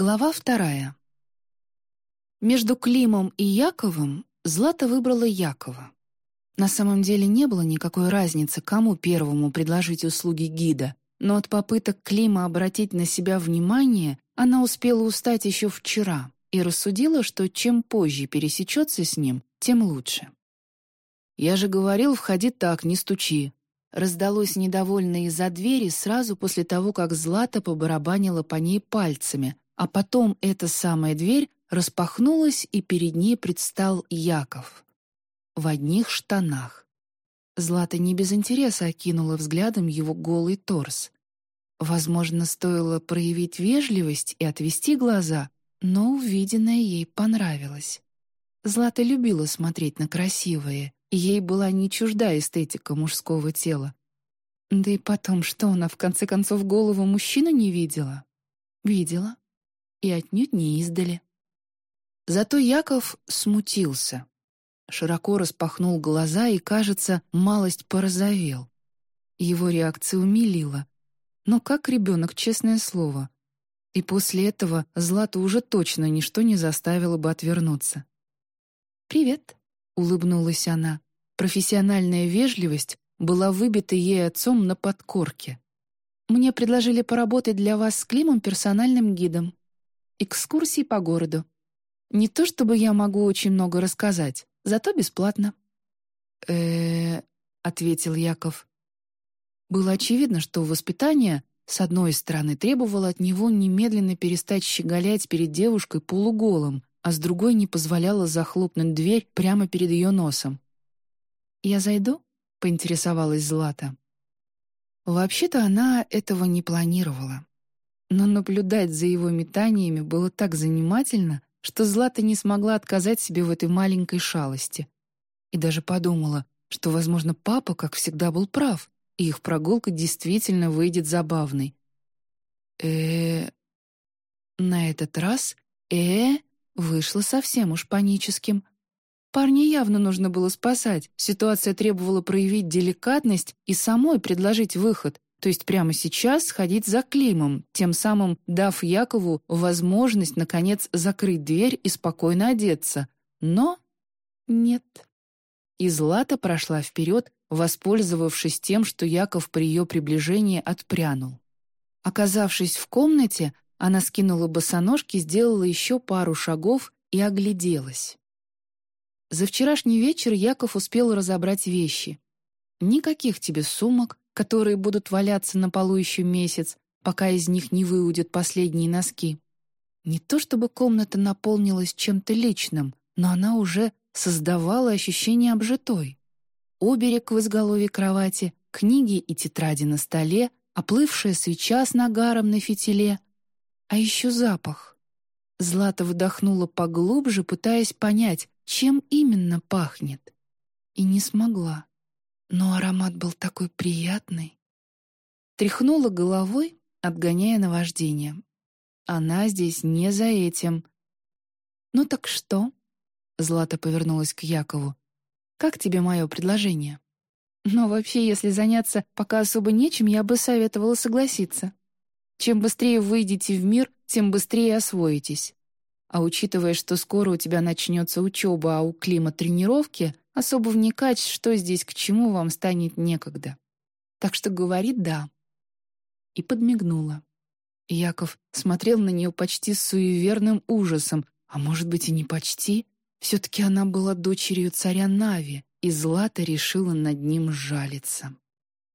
Глава вторая. Между Климом и Яковом Злата выбрала Якова. На самом деле не было никакой разницы, кому первому предложить услуги гида, но от попыток Клима обратить на себя внимание она успела устать еще вчера и рассудила, что чем позже пересечется с ним, тем лучше. «Я же говорил, входи так, не стучи», раздалось недовольно из-за двери сразу после того, как Злата побарабанила по ней пальцами, а потом эта самая дверь распахнулась, и перед ней предстал Яков. В одних штанах. Злата не без интереса окинула взглядом его голый торс. Возможно, стоило проявить вежливость и отвести глаза, но увиденное ей понравилось. Злата любила смотреть на красивое, и ей была не чужда эстетика мужского тела. Да и потом, что она в конце концов голову мужчину не видела? Видела и отнюдь не издали. Зато Яков смутился. Широко распахнул глаза и, кажется, малость порозовел. Его реакция умилила. Но как ребенок, честное слово. И после этого Злату уже точно ничто не заставило бы отвернуться. «Привет», — улыбнулась она. Профессиональная вежливость была выбита ей отцом на подкорке. «Мне предложили поработать для вас с Климом персональным гидом экскурсии по городу. Не то чтобы я могу очень много рассказать, зато бесплатно». «Э-э-э», ответил Яков. Было очевидно, что воспитание, с одной стороны, требовало от него немедленно перестать щеголять перед девушкой полуголым, а с другой не позволяло захлопнуть дверь прямо перед ее носом. «Я зайду?» — поинтересовалась Злата. Вообще-то она этого не планировала. Но наблюдать за его метаниями было так занимательно, что Злата не смогла отказать себе в этой маленькой шалости. И даже подумала, что, возможно, папа, как всегда, был прав, и их прогулка действительно выйдет забавной. э На этот раз э вышло совсем уж паническим. Парня явно нужно было спасать, ситуация требовала проявить деликатность и самой предложить выход, то есть прямо сейчас сходить за Климом, тем самым дав Якову возможность, наконец, закрыть дверь и спокойно одеться. Но нет. И Злата прошла вперед, воспользовавшись тем, что Яков при ее приближении отпрянул. Оказавшись в комнате, она скинула босоножки, сделала еще пару шагов и огляделась. За вчерашний вечер Яков успел разобрать вещи. Никаких тебе сумок, которые будут валяться на полу еще месяц, пока из них не выудят последние носки. Не то чтобы комната наполнилась чем-то личным, но она уже создавала ощущение обжитой. Оберег в изголовье кровати, книги и тетради на столе, оплывшая свеча с нагаром на фитиле. А еще запах. Злата вдохнула поглубже, пытаясь понять, чем именно пахнет. И не смогла но аромат был такой приятный. Тряхнула головой, отгоняя наваждение. Она здесь не за этим. «Ну так что?» Злата повернулась к Якову. «Как тебе мое предложение?» «Но вообще, если заняться пока особо нечем, я бы советовала согласиться. Чем быстрее выйдете в мир, тем быстрее освоитесь. А учитывая, что скоро у тебя начнется учеба, а у Клима тренировки, особо вникать, что здесь к чему, вам станет некогда. Так что говорит «да». И подмигнула. Яков смотрел на нее почти с суеверным ужасом, а может быть и не почти. Все-таки она была дочерью царя Нави, и Злата решила над ним жалиться.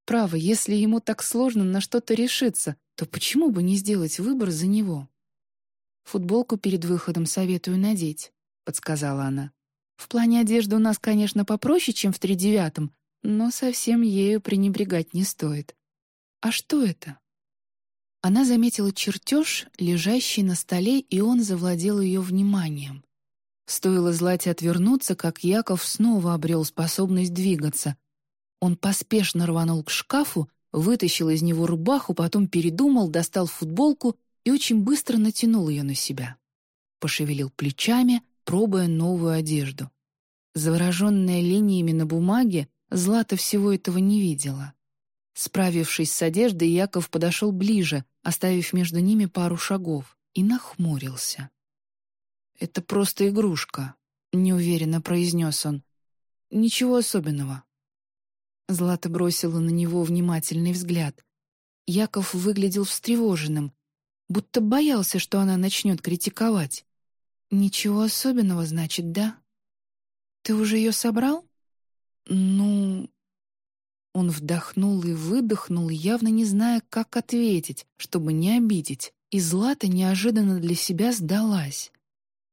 Право, если ему так сложно на что-то решиться, то почему бы не сделать выбор за него? «Футболку перед выходом советую надеть», — подсказала она. В плане одежды у нас, конечно, попроще, чем в тридевятом, но совсем ею пренебрегать не стоит. А что это? Она заметила чертеж, лежащий на столе, и он завладел ее вниманием. Стоило Злате отвернуться, как Яков снова обрел способность двигаться. Он поспешно рванул к шкафу, вытащил из него рубаху, потом передумал, достал футболку и очень быстро натянул ее на себя. Пошевелил плечами, пробуя новую одежду. Завороженная линиями на бумаге, Злата всего этого не видела. Справившись с одеждой, Яков подошел ближе, оставив между ними пару шагов. и нахмурился. «Это просто игрушка», — неуверенно произнес он. «Ничего особенного». Злата бросила на него внимательный взгляд. Яков выглядел встревоженным, будто боялся, что она начнет критиковать. «Ничего особенного, значит, да? Ты уже ее собрал?» «Ну...» Он вдохнул и выдохнул, явно не зная, как ответить, чтобы не обидеть, и Злата неожиданно для себя сдалась.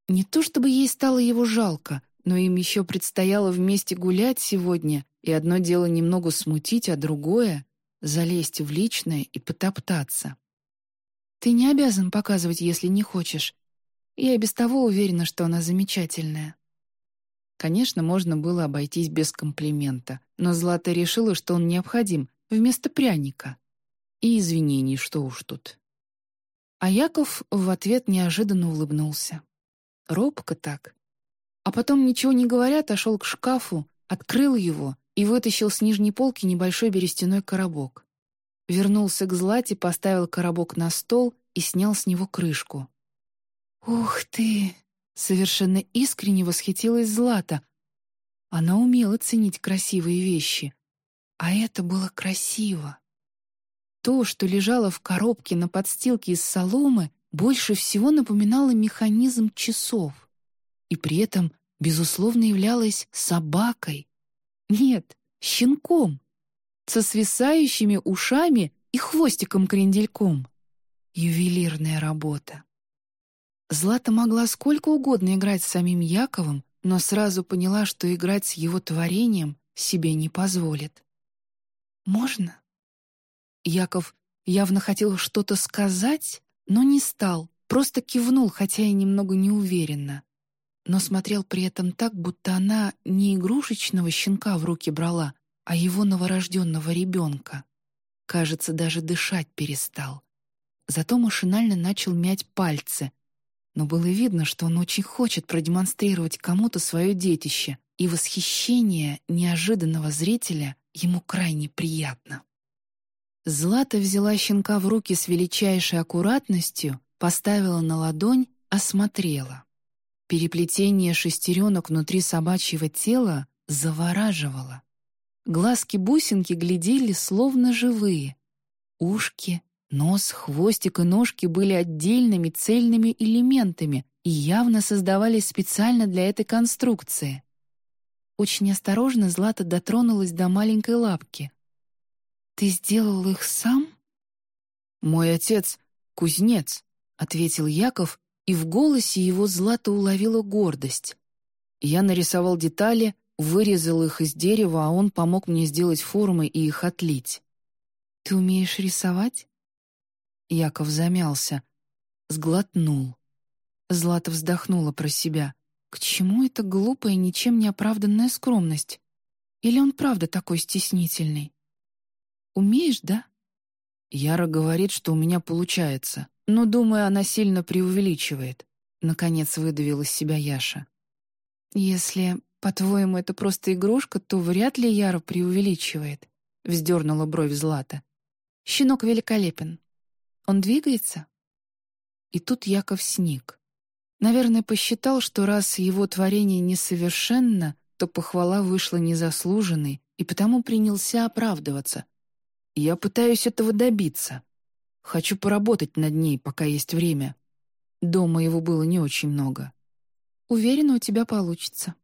Не то чтобы ей стало его жалко, но им еще предстояло вместе гулять сегодня, и одно дело немного смутить, а другое — залезть в личное и потоптаться. «Ты не обязан показывать, если не хочешь. Я и без того уверена, что она замечательная». Конечно, можно было обойтись без комплимента, но Злата решила, что он необходим, вместо пряника. И извинений, что уж тут. А Яков в ответ неожиданно улыбнулся. Робко так. А потом, ничего не говоря, отошел к шкафу, открыл его и вытащил с нижней полки небольшой берестяной коробок. Вернулся к Злате, поставил коробок на стол и снял с него крышку. «Ух ты!» — совершенно искренне восхитилась Злата. Она умела ценить красивые вещи. А это было красиво. То, что лежало в коробке на подстилке из соломы, больше всего напоминала механизм часов и при этом, безусловно, являлась собакой. Нет, щенком, со свисающими ушами и хвостиком-крендельком. Ювелирная работа. Злата могла сколько угодно играть с самим Яковом, но сразу поняла, что играть с его творением себе не позволит. «Можно?» Яков явно хотел что-то сказать, но не стал, просто кивнул, хотя и немного неуверенно. Но смотрел при этом так, будто она не игрушечного щенка в руки брала, а его новорожденного ребенка. Кажется, даже дышать перестал. Зато машинально начал мять пальцы. Но было видно, что он очень хочет продемонстрировать кому-то свое детище, и восхищение неожиданного зрителя ему крайне приятно. Злата взяла щенка в руки с величайшей аккуратностью, поставила на ладонь, осмотрела. Переплетение шестеренок внутри собачьего тела завораживало. Глазки-бусинки глядели словно живые. Ушки, нос, хвостик и ножки были отдельными цельными элементами и явно создавались специально для этой конструкции. Очень осторожно Злата дотронулась до маленькой лапки — «Ты сделал их сам?» «Мой отец — кузнец», — ответил Яков, и в голосе его Злата уловила гордость. Я нарисовал детали, вырезал их из дерева, а он помог мне сделать формы и их отлить. «Ты умеешь рисовать?» Яков замялся, сглотнул. Злата вздохнула про себя. К чему эта глупая, ничем не оправданная скромность? Или он правда такой стеснительный? Умеешь, да?» Яра говорит, что у меня получается, но, думаю, она сильно преувеличивает. Наконец выдавил из себя Яша. «Если, по-твоему, это просто игрушка, то вряд ли Яра преувеличивает», — вздернула бровь Злата. «Щенок великолепен. Он двигается?» И тут Яков сник. Наверное, посчитал, что раз его творение несовершенно, то похвала вышла незаслуженной, и потому принялся оправдываться, я пытаюсь этого добиться. Хочу поработать над ней, пока есть время. Дома его было не очень много. Уверена, у тебя получится.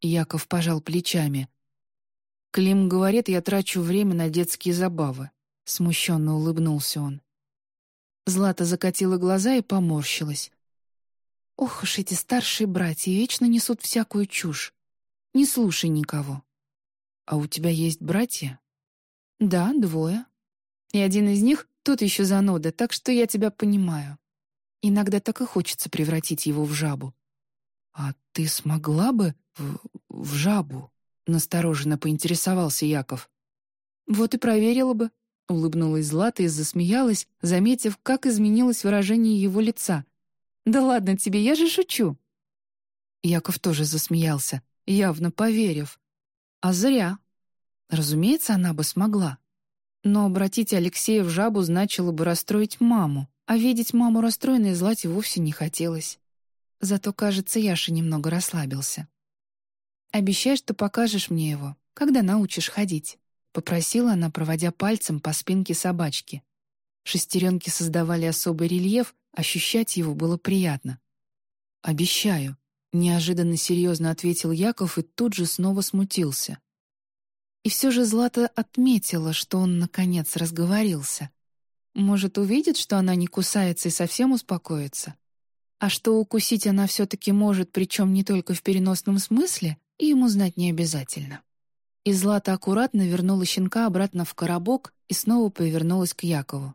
Яков пожал плечами. Клим говорит, я трачу время на детские забавы. Смущенно улыбнулся он. Злата закатила глаза и поморщилась. Ох уж эти старшие братья вечно несут всякую чушь. Не слушай никого. А у тебя есть братья? «Да, двое. И один из них — тот еще зануда, так что я тебя понимаю. Иногда так и хочется превратить его в жабу». «А ты смогла бы в, в жабу?» — настороженно поинтересовался Яков. «Вот и проверила бы», — улыбнулась Злата и засмеялась, заметив, как изменилось выражение его лица. «Да ладно тебе, я же шучу». Яков тоже засмеялся, явно поверив. «А зря. Разумеется, она бы смогла. Но обратить Алексея в жабу значило бы расстроить маму, А видеть маму расстроенной Злате вовсе не хотелось. Зато, кажется, Яша немного расслабился. «Обещай, что покажешь мне его, когда научишь ходить», — попросила она, проводя пальцем по спинке собачки. Шестеренки создавали особый рельеф, ощущать его было приятно. «Обещаю», — неожиданно серьезно ответил Яков и тут же снова смутился. И все же Злата отметила, что он, наконец, разговорился. Может, увидит, что она не кусается и совсем успокоится? А что укусить она все-таки может, причем не только в переносном смысле, и ему знать не обязательно. И Злата аккуратно вернула щенка обратно в коробок и снова повернулась к Якову.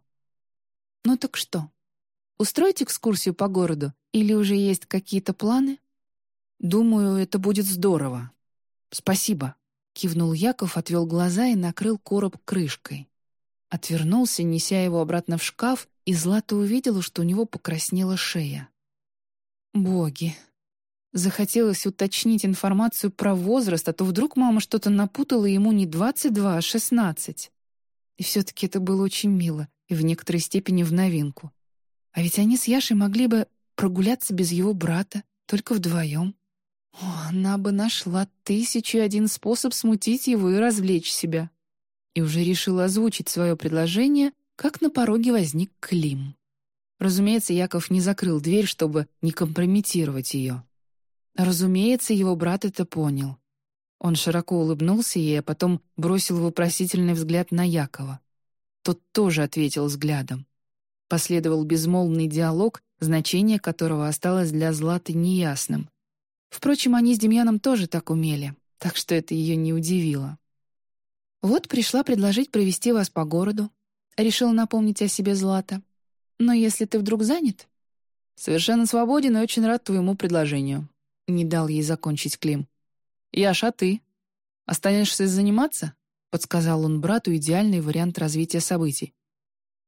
«Ну так что? Устроить экскурсию по городу или уже есть какие-то планы?» «Думаю, это будет здорово. Спасибо», — кивнул Яков, отвел глаза и накрыл короб крышкой. Отвернулся, неся его обратно в шкаф, и Злата увидела, что у него покраснела шея. «Боги!» Захотелось уточнить информацию про возраст, а то вдруг мама что-то напутала ему не 22, а 16. И все-таки это было очень мило и в некоторой степени в новинку. А ведь они с Яшей могли бы прогуляться без его брата, только вдвоем. О, она бы нашла тысячу и один способ смутить его и развлечь себя. И уже решила озвучить свое предложение, как на пороге возник Клим. Разумеется, Яков не закрыл дверь, чтобы не компрометировать ее. Разумеется, его брат это понял. Он широко улыбнулся ей, а потом бросил вопросительный взгляд на Якова. Тот тоже ответил взглядом. Последовал безмолвный диалог, значение которого осталось для Златы неясным. Впрочем, они с Демьяном тоже так умели, так что это ее не удивило. «Вот пришла предложить провести вас по городу», — решила напомнить о себе Злата. «Но если ты вдруг занят...» «Совершенно свободен и очень рад твоему предложению», — не дал ей закончить Клим. «Яша, а ты? Останешься заниматься?» — подсказал он брату идеальный вариант развития событий.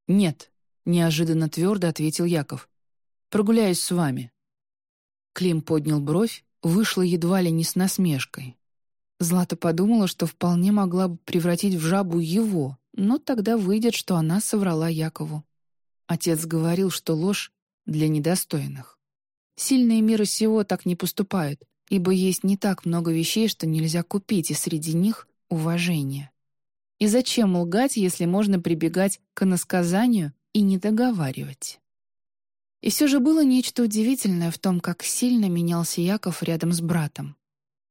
«Нет», — неожиданно твердо ответил Яков. «Прогуляюсь с вами». Клим поднял бровь, вышло едва ли не с насмешкой. Злата подумала, что вполне могла бы превратить в жабу его, но тогда выйдет, что она соврала Якову. Отец говорил, что ложь для недостойных. Сильные мира сего так не поступают, ибо есть не так много вещей, что нельзя купить, и среди них — уважение. И зачем лгать, если можно прибегать к иносказанию и не договаривать? И все же было нечто удивительное в том, как сильно менялся Яков рядом с братом.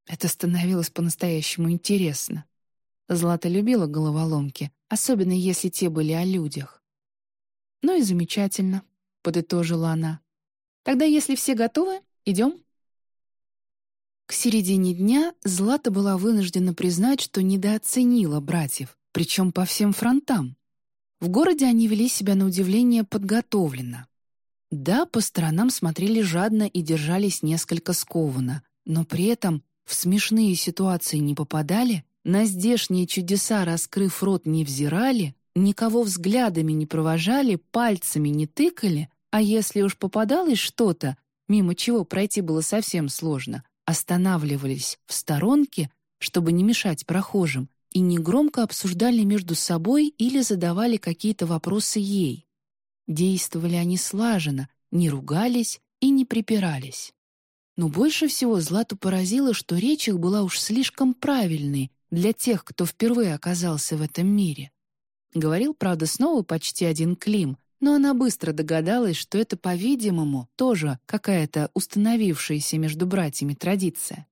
Это становилось по-настоящему интересно. Злата любила головоломки, особенно если те были о людях. «Ну и замечательно», — подытожила она. Тогда, если все готовы, идем?» К середине дня Злата была вынуждена признать, что недооценила братьев, причем по всем фронтам. В городе они вели себя на удивление подготовленно. Да, по сторонам смотрели жадно и держались несколько скованно, но при этом в смешные ситуации не попадали, на здешние чудеса, раскрыв рот, не взирали, никого взглядами не провожали, пальцами не тыкали, а если уж попадалось что-то, мимо чего пройти было совсем сложно, останавливались в сторонке, чтобы не мешать прохожим, и негромко обсуждали между собой или задавали какие-то вопросы ей. Действовали они слаженно, не ругались и не припирались. Но больше всего Злату поразило, что речь их была уж слишком правильной для тех, кто впервые оказался в этом мире. Говорил, правда, снова почти один Клим, но она быстро догадалась, что это, по-видимому, тоже какая-то установившаяся между братьями традиция.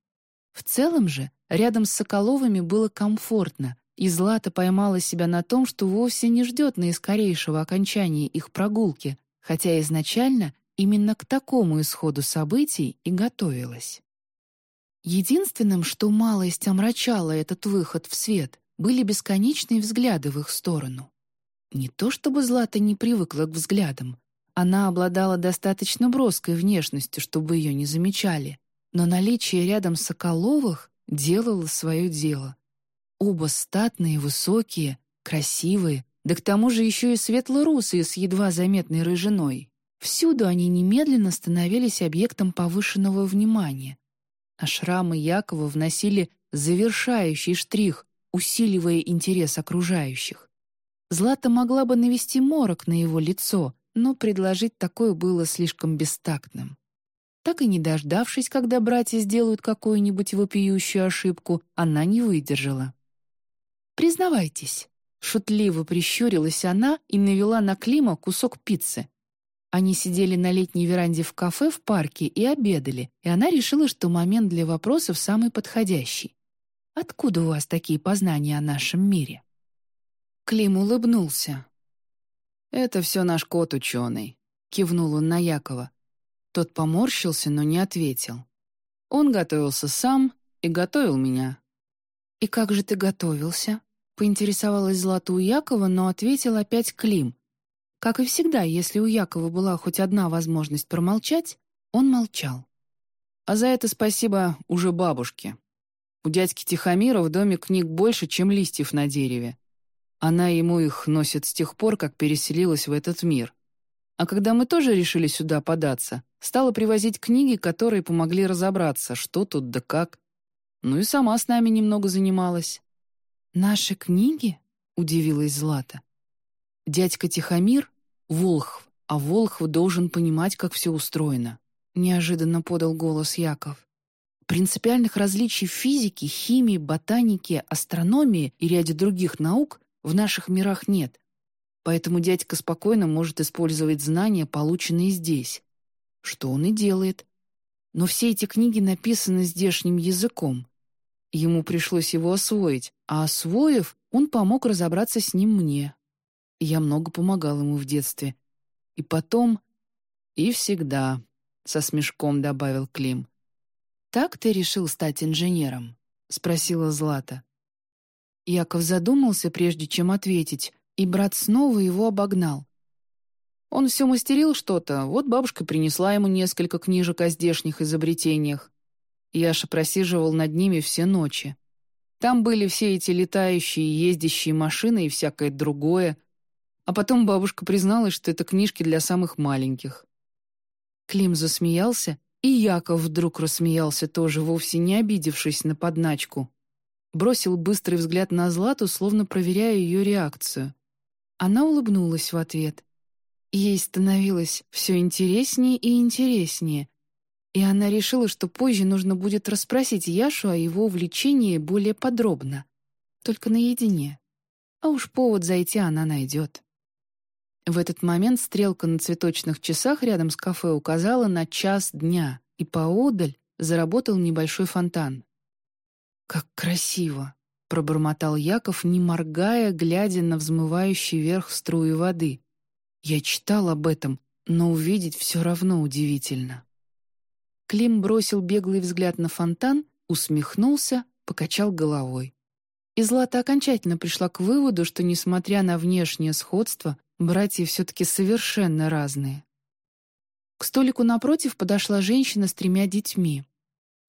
В целом же, рядом с Соколовыми было комфортно, и Злата поймала себя на том, что вовсе не ждет наискорейшего окончания их прогулки, хотя изначально именно к такому исходу событий и готовилась. Единственным, что малость омрачало этот выход в свет, были бесконечные взгляды в их сторону. Не то чтобы Злата не привыкла к взглядам. Она обладала достаточно броской внешностью, чтобы ее не замечали. Но наличие рядом Соколовых делало свое дело. Оба статные, высокие, красивые, да к тому же еще и светло-русые с едва заметной рыжиной. Всюду они немедленно становились объектом повышенного внимания. А шрамы Якова вносили завершающий штрих, усиливая интерес окружающих. Злата могла бы навести морок на его лицо, но предложить такое было слишком бестактным. Так и не дождавшись, когда братья сделают какую-нибудь вопиющую ошибку, она не выдержала. «Признавайтесь», — шутливо прищурилась она и навела на Клима кусок пиццы. Они сидели на летней веранде в кафе в парке и обедали, и она решила, что момент для вопросов самый подходящий. «Откуда у вас такие познания о нашем мире?» Клим улыбнулся. «Это все наш кот-ученый», — кивнул он на Якова. Тот поморщился, но не ответил. Он готовился сам и готовил меня. «И как же ты готовился?» — поинтересовалась Злата у Якова, но ответил опять Клим. Как и всегда, если у Якова была хоть одна возможность промолчать, он молчал. А за это спасибо уже бабушке. У дядьки Тихомира в доме книг больше, чем листьев на дереве. Она ему их носит с тех пор, как переселилась в этот мир. А когда мы тоже решили сюда податься, стала привозить книги, которые помогли разобраться, что тут да как. Ну и сама с нами немного занималась. «Наши книги?» — удивилась Злата. Дядька Тихомир — Волхв, а Волхв должен понимать, как все устроено. Неожиданно подал голос Яков. Принципиальных различий в физике, химии, ботанике, астрономии и ряде других наук в наших мирах нет. Поэтому дядька спокойно может использовать знания, полученные здесь. Что он и делает. Но все эти книги написаны здешним языком. Ему пришлось его освоить, а освоив, он помог разобраться с ним мне. Я много помогал ему в детстве. И потом... И всегда, — со смешком добавил Клим. «Так ты решил стать инженером?» — спросила Злата. Яков задумался, прежде чем ответить, и брат снова его обогнал. Он все мастерил что-то, вот бабушка принесла ему несколько книжек о здешних изобретениях. Яша просиживал над ними все ночи. Там были все эти летающие и ездящие машины и всякое другое. А потом бабушка призналась, что это книжки для самых маленьких. Клим засмеялся, и Яков вдруг рассмеялся тоже, вовсе не обидевшись на подначку бросил быстрый взгляд на Злату, словно проверяя ее реакцию. Она улыбнулась в ответ. Ей становилось все интереснее и интереснее, и она решила, что позже нужно будет расспросить Яшу о его увлечении более подробно, только наедине. А уж повод зайти она найдет. В этот момент стрелка на цветочных часах рядом с кафе указала на час дня, и поодаль заработал небольшой фонтан. «Как красиво!» — пробормотал Яков, не моргая, глядя на взмывающий вверх струи воды. «Я читал об этом, но увидеть все равно удивительно». Клим бросил беглый взгляд на фонтан, усмехнулся, покачал головой. И Злата окончательно пришла к выводу, что, несмотря на внешнее сходство, братья все-таки совершенно разные. К столику напротив подошла женщина с тремя детьми.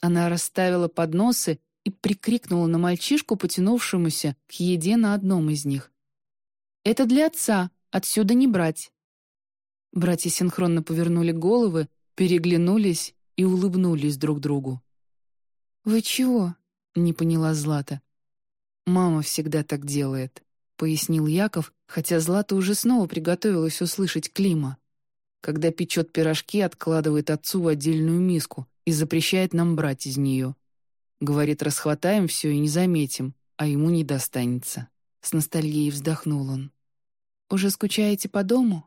Она расставила подносы и прикрикнула на мальчишку, потянувшемуся к еде на одном из них. «Это для отца, отсюда не брать». Братья синхронно повернули головы, переглянулись и улыбнулись друг другу. «Вы чего?» — не поняла Злата. «Мама всегда так делает», — пояснил Яков, хотя Злата уже снова приготовилась услышать Клима. Когда печет пирожки, откладывает отцу в отдельную миску и запрещает нам брать из нее. Говорит, расхватаем все и не заметим, а ему не достанется. С ностальгией вздохнул он. «Уже скучаете по дому?»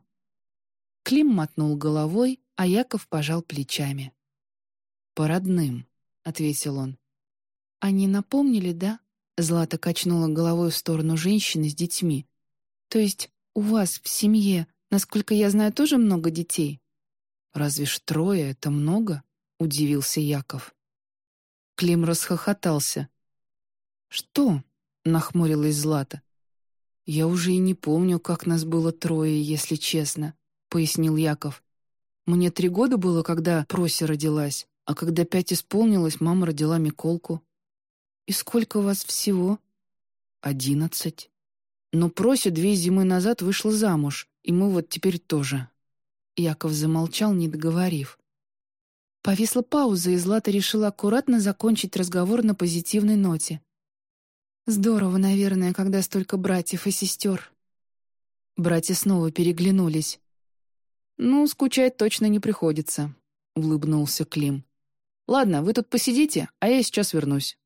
Клим мотнул головой, а Яков пожал плечами. «По родным», — ответил он. «Они напомнили, да?» Злата качнула головой в сторону женщины с детьми. «То есть у вас в семье, насколько я знаю, тоже много детей?» «Разве ж трое — это много?» — удивился Яков. Клим расхохотался. «Что?» — нахмурилась Злата. «Я уже и не помню, как нас было трое, если честно», — пояснил Яков. «Мне три года было, когда Прося родилась, а когда пять исполнилось, мама родила Миколку». «И сколько у вас всего?» «Одиннадцать. Но Прося две зимы назад вышла замуж, и мы вот теперь тоже». Яков замолчал, не договорив. Повисла пауза, и Злата решила аккуратно закончить разговор на позитивной ноте. «Здорово, наверное, когда столько братьев и сестер». Братья снова переглянулись. «Ну, скучать точно не приходится», — улыбнулся Клим. «Ладно, вы тут посидите, а я сейчас вернусь».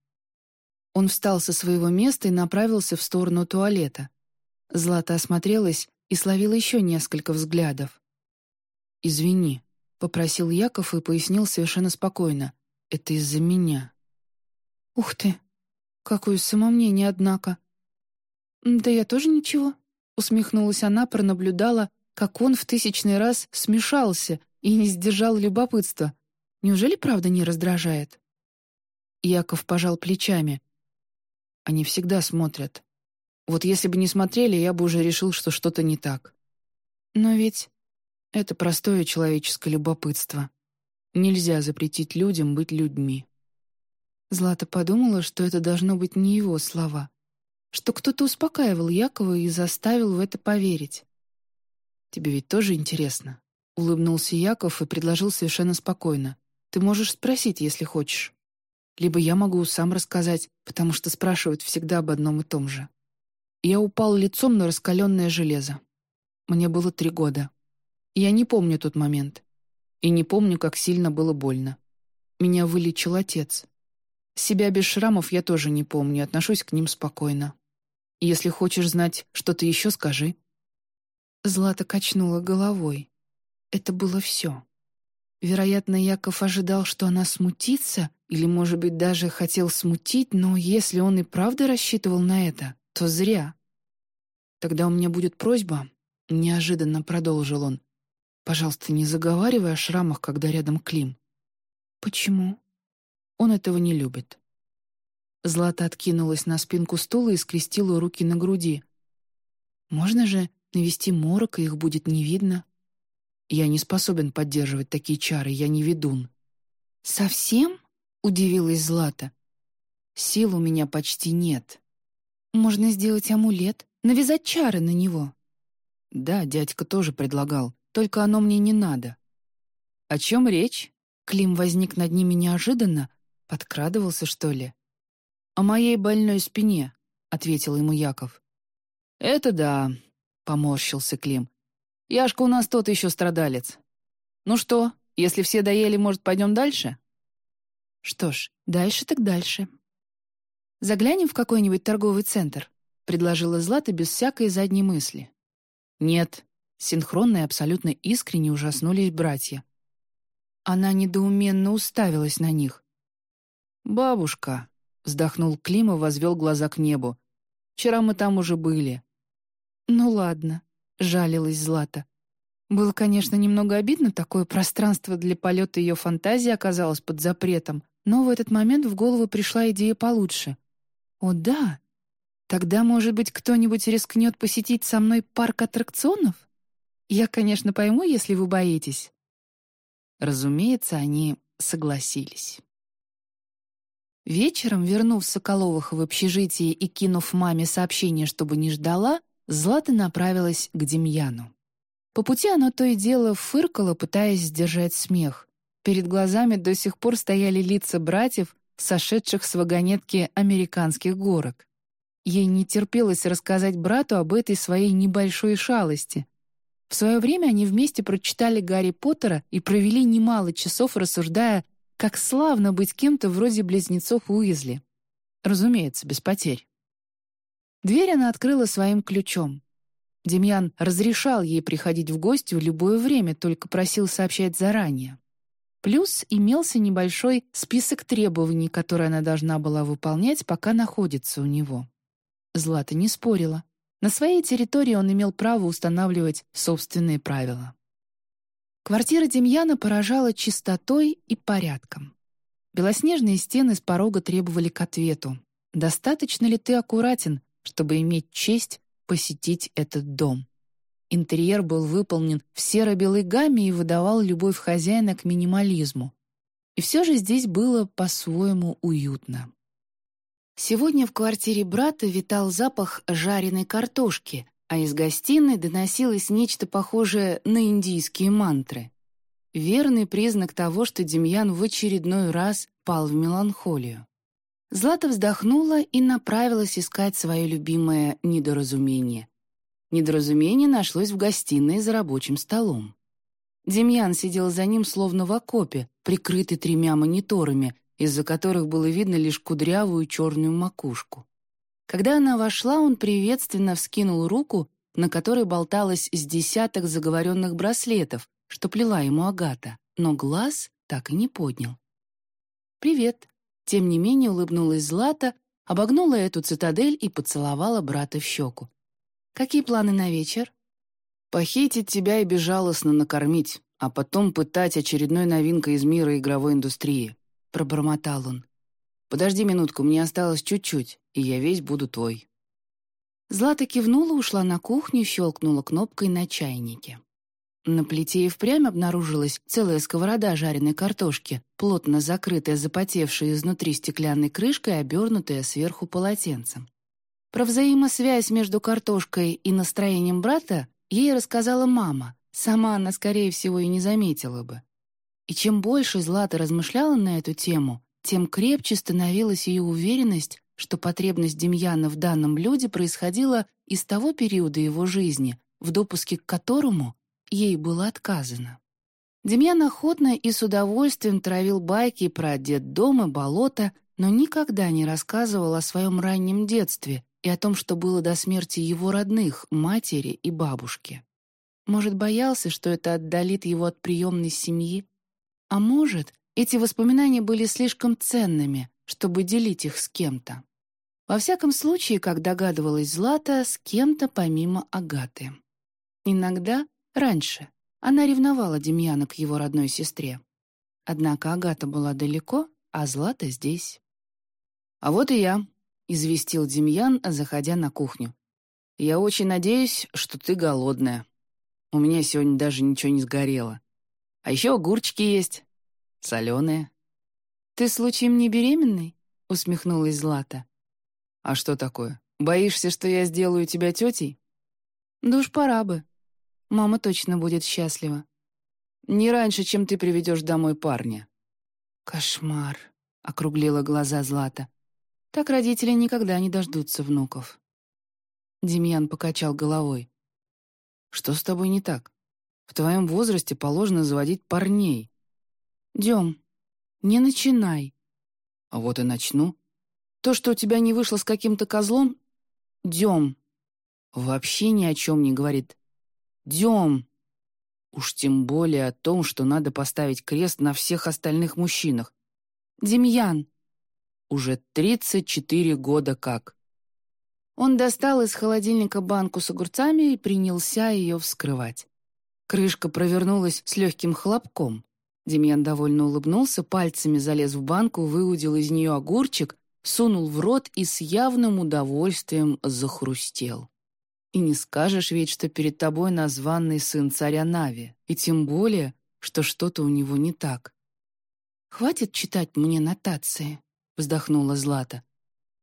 Он встал со своего места и направился в сторону туалета. Злата осмотрелась и словила еще несколько взглядов. «Извини», — попросил Яков и пояснил совершенно спокойно. «Это из-за меня». «Ух ты! Какое самомнение, однако!» «Да я тоже ничего», — усмехнулась она, пронаблюдала, как он в тысячный раз смешался и не сдержал любопытства. Неужели правда не раздражает? Яков пожал плечами. Они всегда смотрят. Вот если бы не смотрели, я бы уже решил, что что-то не так. Но ведь это простое человеческое любопытство. Нельзя запретить людям быть людьми. Злата подумала, что это должно быть не его слова, что кто-то успокаивал Якова и заставил в это поверить. «Тебе ведь тоже интересно?» — улыбнулся Яков и предложил совершенно спокойно. «Ты можешь спросить, если хочешь». Либо я могу сам рассказать, потому что спрашивают всегда об одном и том же. Я упал лицом на раскаленное железо. Мне было три года. Я не помню тот момент. И не помню, как сильно было больно. Меня вылечил отец. Себя без шрамов я тоже не помню, отношусь к ним спокойно. Если хочешь знать что-то еще, скажи». Злата качнула головой. Это было все. Вероятно, Яков ожидал, что она смутится, или, может быть, даже хотел смутить, но если он и правда рассчитывал на это, то зря. «Тогда у меня будет просьба», — неожиданно продолжил он. «Пожалуйста, не заговаривай о шрамах, когда рядом Клим». «Почему?» «Он этого не любит». Злата откинулась на спинку стула и скрестила руки на груди. «Можно же навести морок, и их будет не видно?» Я не способен поддерживать такие чары, я не ведун». «Совсем?» — удивилась Злата. «Сил у меня почти нет. Можно сделать амулет, навязать чары на него». «Да, дядька тоже предлагал, только оно мне не надо». «О чем речь?» Клим возник над ними неожиданно, подкрадывался, что ли. «О моей больной спине», — ответил ему Яков. «Это да», — поморщился Клим. Яшка у нас тот еще страдалец. Ну что, если все доели, может, пойдем дальше?» «Что ж, дальше так дальше». «Заглянем в какой-нибудь торговый центр», — предложила Злата без всякой задней мысли. «Нет», — синхронно и абсолютно искренне ужаснулись братья. Она недоуменно уставилась на них. «Бабушка», — вздохнул Клим и возвел глаза к небу. «Вчера мы там уже были». «Ну ладно», — жалилась Злата. Было, конечно, немного обидно, такое пространство для полета ее фантазии оказалось под запретом, но в этот момент в голову пришла идея получше. «О да! Тогда, может быть, кто-нибудь рискнет посетить со мной парк аттракционов? Я, конечно, пойму, если вы боитесь». Разумеется, они согласились. Вечером, вернув Соколовых в общежитие и кинув маме сообщение, чтобы не ждала, Злата направилась к Демьяну. По пути она то и дело фыркала, пытаясь сдержать смех. Перед глазами до сих пор стояли лица братьев, сошедших с вагонетки американских горок. Ей не терпелось рассказать брату об этой своей небольшой шалости. В свое время они вместе прочитали Гарри Поттера и провели немало часов, рассуждая, как славно быть кем-то вроде близнецов Уизли. Разумеется, без потерь. Дверь она открыла своим ключом. Демьян разрешал ей приходить в гости в любое время, только просил сообщать заранее. Плюс имелся небольшой список требований, которые она должна была выполнять, пока находится у него. Злата не спорила. На своей территории он имел право устанавливать собственные правила. Квартира Демьяна поражала чистотой и порядком. Белоснежные стены с порога требовали к ответу. «Достаточно ли ты аккуратен, чтобы иметь честь посетить этот дом. Интерьер был выполнен в серо-белой гамме и выдавал любовь хозяина к минимализму. И все же здесь было по-своему уютно. Сегодня в квартире брата витал запах жареной картошки, а из гостиной доносилось нечто похожее на индийские мантры. Верный признак того, что Демьян в очередной раз пал в меланхолию. Злата вздохнула и направилась искать свое любимое недоразумение. Недоразумение нашлось в гостиной за рабочим столом. Демьян сидел за ним словно в окопе, прикрытый тремя мониторами, из-за которых было видно лишь кудрявую черную макушку. Когда она вошла, он приветственно вскинул руку, на которой болталось с десяток заговоренных браслетов, что плела ему Агата, но глаз так и не поднял. «Привет», — тем не менее улыбнулась Злата, обогнула эту цитадель и поцеловала брата в щеку. «Какие планы на вечер?» «Похитить тебя и безжалостно накормить, а потом пытать очередной новинкой из мира игровой индустрии», — пробормотал он. «Подожди минутку, мне осталось чуть-чуть, и я весь буду твой». Злата кивнула, ушла на кухню, щелкнула кнопкой на чайнике. На плите и впрямь обнаружилась целая сковорода жареной картошки, плотно закрытая, запотевшей изнутри стеклянной крышкой, обернутая сверху полотенцем. Про взаимосвязь между картошкой и настроением брата ей рассказала мама. Сама она, скорее всего, и не заметила бы. И чем больше Злата размышляла на эту тему, тем крепче становилась ее уверенность, что потребность Демьяна в данном блюде происходила из того периода его жизни, в допуске к которому ей было отказано. Демьян охотно и с удовольствием травил байки про детдом и болото, но никогда не рассказывал о своем раннем детстве и о том, что было до смерти его родных, матери и бабушки. Может, боялся, что это отдалит его от приемной семьи? А может, эти воспоминания были слишком ценными, чтобы делить их с кем-то. Во всяком случае, как догадывалась Злата, с кем-то помимо Агаты. Иногда Раньше она ревновала Демьяна к его родной сестре. Однако Агата была далеко, а Злата здесь. «А вот и я», — известил Демьян, заходя на кухню. «Я очень надеюсь, что ты голодная. У меня сегодня даже ничего не сгорело. А еще огурчики есть. Соленые». «Ты случаем не беременный?» — усмехнулась Злата. «А что такое? Боишься, что я сделаю тебя тетей?» «Да уж пора бы», Мама точно будет счастлива. Не раньше, чем ты приведешь домой парня. Кошмар, округлила глаза Злата. Так родители никогда не дождутся внуков. Демьян покачал головой. Что с тобой не так? В твоем возрасте положено заводить парней. Дем, не начинай. А вот и начну. То, что у тебя не вышло с каким-то козлом, Дем, вообще ни о чем не говорит. Дем. Уж тем более о том, что надо поставить крест на всех остальных мужчинах. Демьян. Уже 34 года как. Он достал из холодильника банку с огурцами и принялся ее вскрывать. Крышка провернулась с легким хлопком. Демьян довольно улыбнулся, пальцами залез в банку, выудил из нее огурчик, сунул в рот и с явным удовольствием захрустел. И не скажешь ведь, что перед тобой названный сын царя Нави, и тем более, что что-то у него не так. «Хватит читать мне нотации», — вздохнула Злата.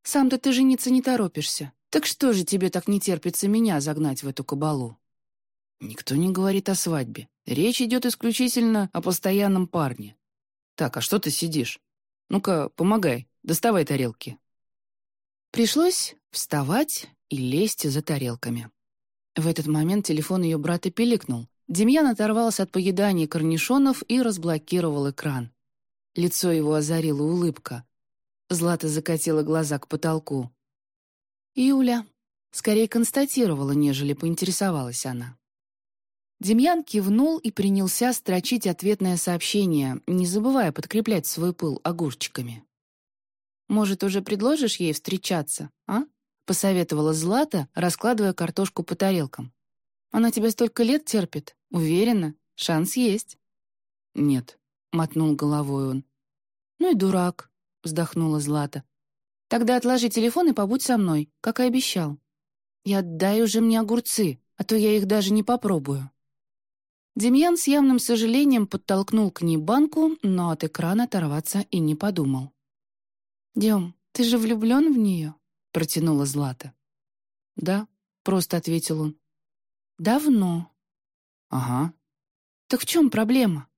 «Сам-то ты жениться не торопишься. Так что же тебе так не терпится меня загнать в эту кабалу?» «Никто не говорит о свадьбе. Речь идет исключительно о постоянном парне. Так, а что ты сидишь? Ну-ка, помогай, доставай тарелки». Пришлось вставать и лезть за тарелками. В этот момент телефон ее брата пиликнул. Демьян оторвался от поедания корнишонов и разблокировал экран. Лицо его озарила улыбка. Злата закатила глаза к потолку. «Юля», — скорее констатировала, нежели поинтересовалась она. Демьян кивнул и принялся строчить ответное сообщение, не забывая подкреплять свой пыл огурчиками. «Может, уже предложишь ей встречаться, а?» — посоветовала Злата, раскладывая картошку по тарелкам. «Она тебя столько лет терпит. Уверена, шанс есть». «Нет», — мотнул головой он. «Ну и дурак», — вздохнула Злата. «Тогда отложи телефон и побудь со мной, как и обещал. И отдай уже мне огурцы, а то я их даже не попробую». Демьян с явным сожалением подтолкнул к ней банку, но от экрана оторваться и не подумал. «Дем, ты же влюблен в нее?» — протянула Злата. «Да», — просто ответил он. «Давно». «Ага». «Так в чем проблема?»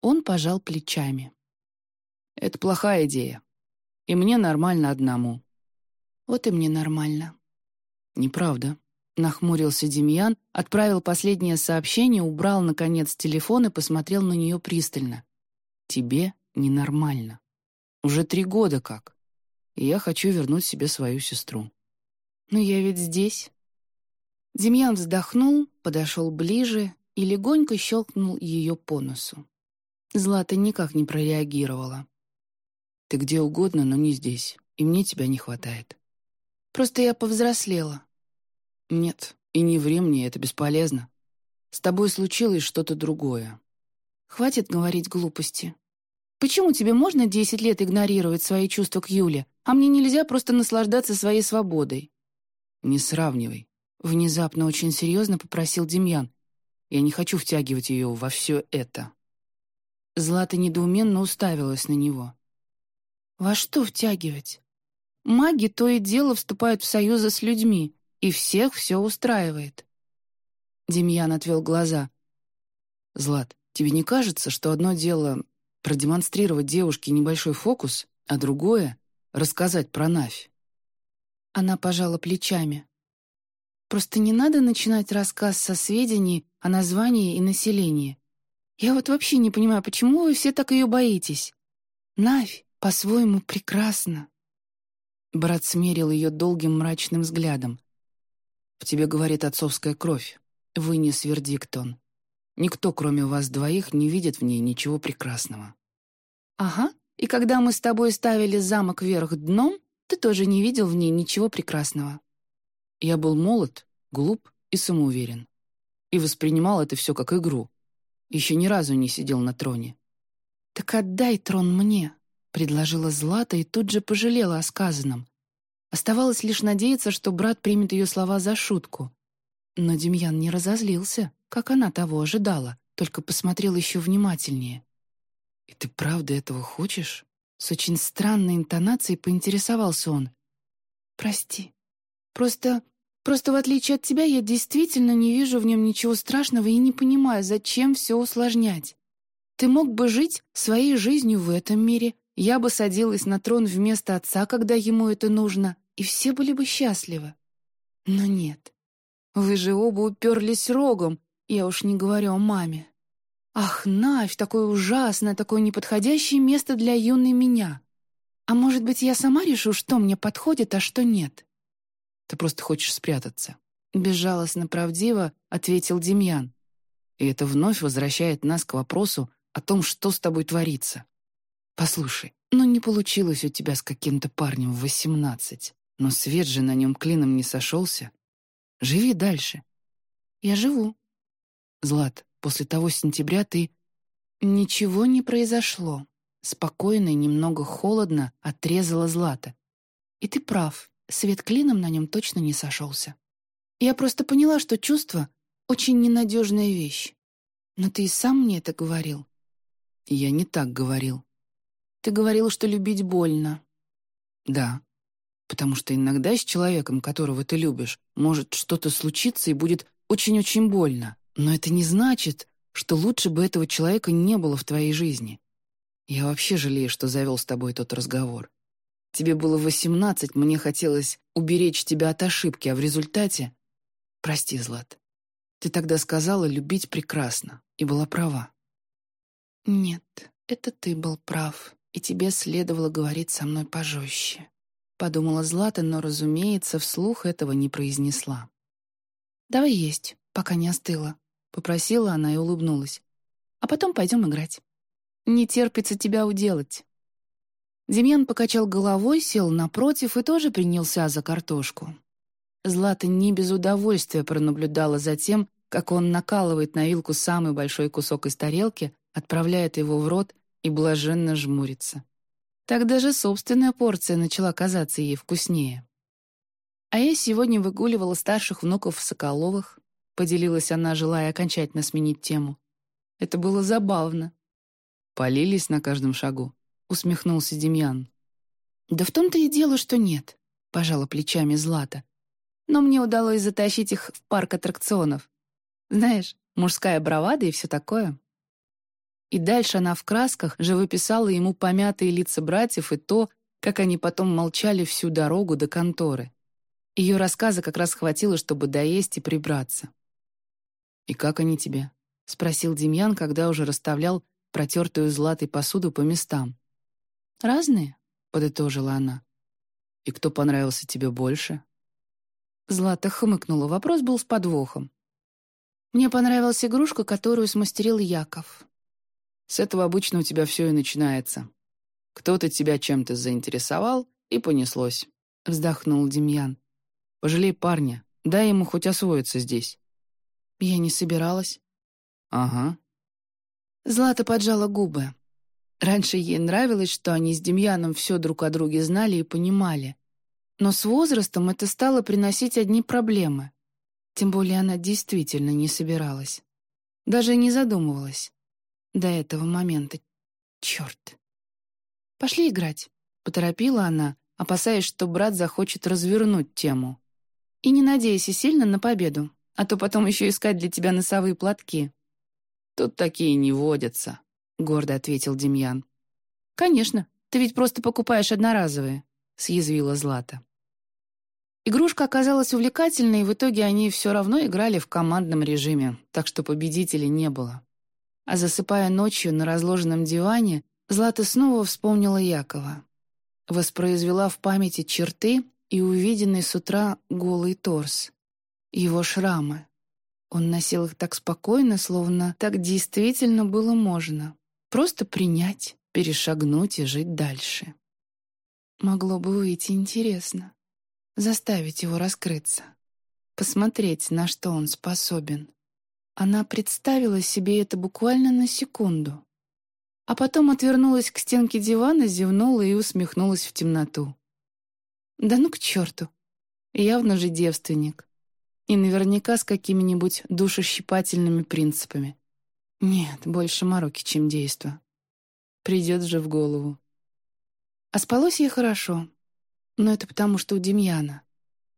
Он пожал плечами. «Это плохая идея. И мне нормально одному». «Вот и мне нормально». «Неправда. Нахмурился Демьян, отправил последнее сообщение, убрал, наконец, телефон и посмотрел на нее пристально. «Тебе ненормально. Уже три года как. И я хочу вернуть себе свою сестру». «Но я ведь здесь». Демьян вздохнул, подошел ближе и легонько щелкнул ее по носу. Злата никак не прореагировала. «Ты где угодно, но не здесь, и мне тебя не хватает». «Просто я повзрослела». «Нет, и не ври мне, это бесполезно. С тобой случилось что-то другое». «Хватит говорить глупости. Почему тебе можно десять лет игнорировать свои чувства к Юле, а мне нельзя просто наслаждаться своей свободой?» «Не сравнивай», — внезапно очень серьезно попросил Демьян. «Я не хочу втягивать ее во все это». Злата недоуменно уставилась на него. «Во что втягивать? Маги то и дело вступают в союзы с людьми, и всех все устраивает». Демьян отвел глаза. «Злат, тебе не кажется, что одно дело продемонстрировать девушке небольшой фокус, а другое — рассказать про Навь?» Она пожала плечами. «Просто не надо начинать рассказ со сведений о названии и населении. Я вот вообще не понимаю, почему вы все так ее боитесь? Навь по-своему прекрасна». Брат смерил ее долгим мрачным взглядом. «В тебе говорит отцовская кровь», — вынес вердикт он. «Никто, кроме вас двоих, не видит в ней ничего прекрасного». «Ага, и когда мы с тобой ставили замок вверх дном, ты тоже не видел в ней ничего прекрасного». Я был молод, глуп и самоуверен. И воспринимал это все как игру, еще ни разу не сидел на троне. «Так отдай трон мне», — предложила Злата и тут же пожалела о сказанном. Оставалось лишь надеяться, что брат примет ее слова за шутку. Но Демьян не разозлился, как она того ожидала, только посмотрел еще внимательнее. «И ты правда этого хочешь?» С очень странной интонацией поинтересовался он. «Прости. Просто Просто в отличие от тебя, я действительно не вижу в нем ничего страшного и не понимаю, зачем все усложнять. Ты мог бы жить своей жизнью в этом мире, я бы садилась на трон вместо отца, когда ему это нужно, и все были бы счастливы. Но нет. Вы же оба уперлись рогом, я уж не говорю о маме. Ах, Навь, такое ужасное, такое неподходящее место для юной меня. А может быть, я сама решу, что мне подходит, а что нет? Ты просто хочешь спрятаться». Безжалостно правдиво ответил Демьян. И это вновь возвращает нас к вопросу о том, что с тобой творится. Послушай, ну не получилось у тебя с каким-то парнем в восемнадцать, но свет же на нем клином не сошелся. Живи дальше. Я живу. Злат, после того сентября ты... Ничего не произошло. Спокойно и немного холодно отрезала Злата. И ты прав свет клином на нем точно не сошелся. Я просто поняла, что чувство — очень ненадежная вещь. Но ты и сам мне это говорил. Я не так говорил. Ты говорил, что любить больно. Да, потому что иногда с человеком, которого ты любишь, может что-то случиться и будет очень-очень больно. Но это не значит, что лучше бы этого человека не было в твоей жизни. Я вообще жалею, что завел с тобой тот разговор. Тебе было восемнадцать, мне хотелось уберечь тебя от ошибки, а в результате... Прости, Злат. Ты тогда сказала любить прекрасно и была права. Нет, это ты был прав, и тебе следовало говорить со мной пожестче. Подумала Злата, но, разумеется, вслух этого не произнесла. «Давай есть, пока не остыла», — попросила она и улыбнулась. «А потом пойдем играть. Не терпится тебя уделать». Демьян покачал головой, сел напротив и тоже принялся за картошку. Злата не без удовольствия пронаблюдала за тем, как он накалывает на вилку самый большой кусок из тарелки, отправляет его в рот и блаженно жмурится. Так даже собственная порция начала казаться ей вкуснее. «А я сегодня выгуливала старших внуков Соколовых», поделилась она, желая окончательно сменить тему. Это было забавно. Полились на каждом шагу усмехнулся Демьян. «Да в том-то и дело, что нет», — пожала плечами Злата. «Но мне удалось затащить их в парк аттракционов. Знаешь, мужская бравада и все такое». И дальше она в красках же выписала ему помятые лица братьев и то, как они потом молчали всю дорогу до конторы. Ее рассказа как раз хватило, чтобы доесть и прибраться. «И как они тебе?» — спросил Демьян, когда уже расставлял протертую златой посуду по местам. «Разные?» — подытожила она. «И кто понравился тебе больше?» Злата хмыкнула. Вопрос был с подвохом. «Мне понравилась игрушка, которую смастерил Яков». «С этого обычно у тебя все и начинается. Кто-то тебя чем-то заинтересовал, и понеслось», — вздохнул Демьян. «Пожалей парня, дай ему хоть освоиться здесь». Я не собиралась. «Ага». Злата поджала губы. Раньше ей нравилось, что они с Демьяном все друг о друге знали и понимали. Но с возрастом это стало приносить одни проблемы. Тем более она действительно не собиралась. Даже не задумывалась. До этого момента. Черт. «Пошли играть», — поторопила она, опасаясь, что брат захочет развернуть тему. «И не надейся сильно на победу, а то потом еще искать для тебя носовые платки». «Тут такие не водятся», — гордо ответил Демьян. «Конечно, ты ведь просто покупаешь одноразовые», — съязвила Злата. Игрушка оказалась увлекательной, и в итоге они все равно играли в командном режиме, так что победителей не было. А засыпая ночью на разложенном диване, Злата снова вспомнила Якова. Воспроизвела в памяти черты и увиденный с утра голый торс. Его шрамы. Он носил их так спокойно, словно так действительно было можно. Просто принять, перешагнуть и жить дальше. Могло бы выйти интересно заставить его раскрыться, посмотреть, на что он способен. Она представила себе это буквально на секунду, а потом отвернулась к стенке дивана, зевнула и усмехнулась в темноту. Да ну к черту, явно же девственник. И наверняка с какими-нибудь душещипательными принципами. Нет, больше мороки, чем действо. Придет же в голову. А спалось ей хорошо, но это потому, что у Демьяна.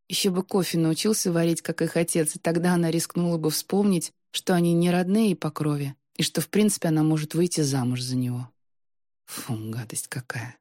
Еще бы кофе научился варить, как их отец, и тогда она рискнула бы вспомнить, что они не родные по крови, и что, в принципе, она может выйти замуж за него. Фу, гадость какая.